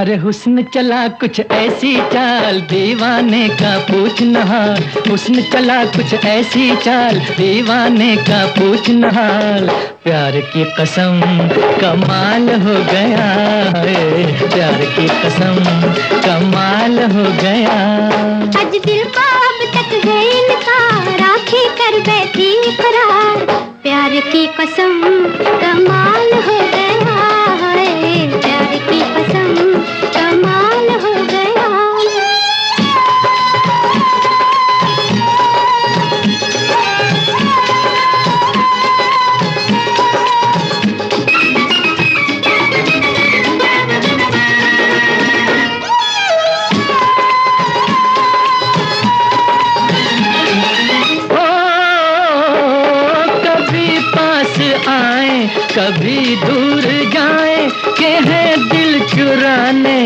अरे हुस्न चला कुछ ऐसी चाल, दीवाने का पूछना। हुस्न चला कुछ ऐसी चाल, दीवाने का पूछना। प्यार की कसम, कमाल हो गया प्यार की कसम, कमाल हो गया। आज दिल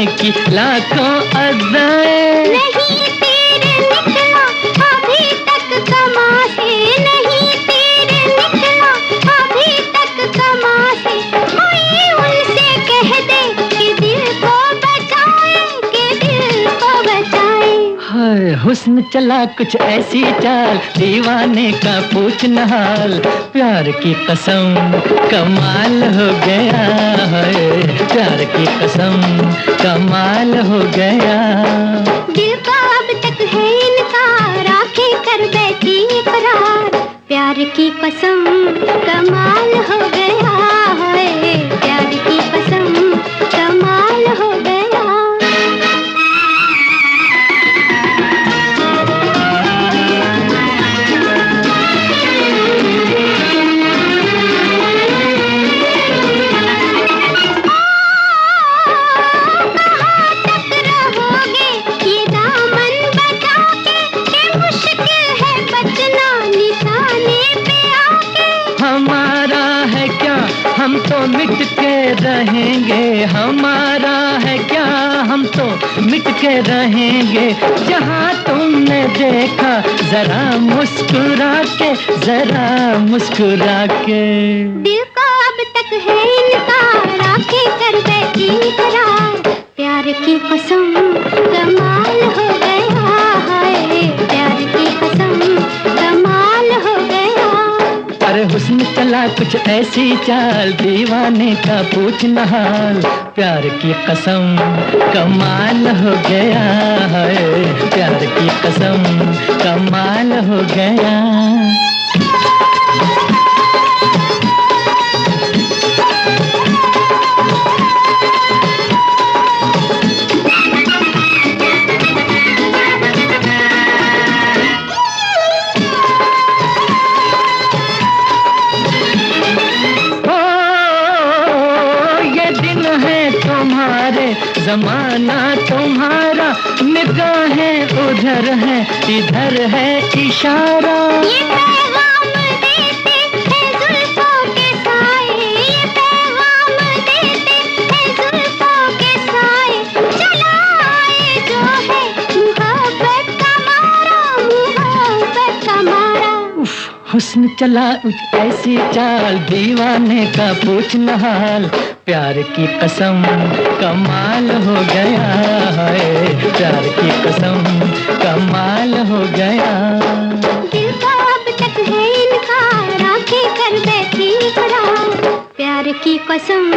की लाखों अदाएँ। हुस्न चला कुछ ऐसी चाल, दीवाने का पूछ नहाल प्यार की कसम, कमाल हो गया है। प्यार की कसम, कमाल हो गया। दिल अब तक है कर बैठी प्यार की कसम हम तो मिट के रहेंगे। हमारा है क्या? हम तो मिट के रहेंगे। जहाँ तुमने देखा, जरा मुस्कुरा के, जरा मुस्कुरा के। दिल को अब तक है इनकार, आँखें कर प्यार की कसम हुस्न चला कुछ ऐसी चाल, दीवाने का पूछ नहाल प्यार की कसम, कमाल हो गया है। प्यार की कसम, कमाल हो गया। है तुम्हारे जमाना तुम्हारा निगाहें उधर है इधर है इशारा। ये पैगाम देते जुल्फों के साए ये पैगाम देते जुल्फों के साए। चला आए जो मुहब्बत का मारा मुहब्बत का मारा। उफ, हुस्न चला ऐसी चाल दीवाने का पूछ नहाल प्यार की कसम, कमाल हो गया है। प्यार की कसम, कमाल हो गया। दिल का अब तक है इनकार, आँखें कर बैठी प्यार की कसम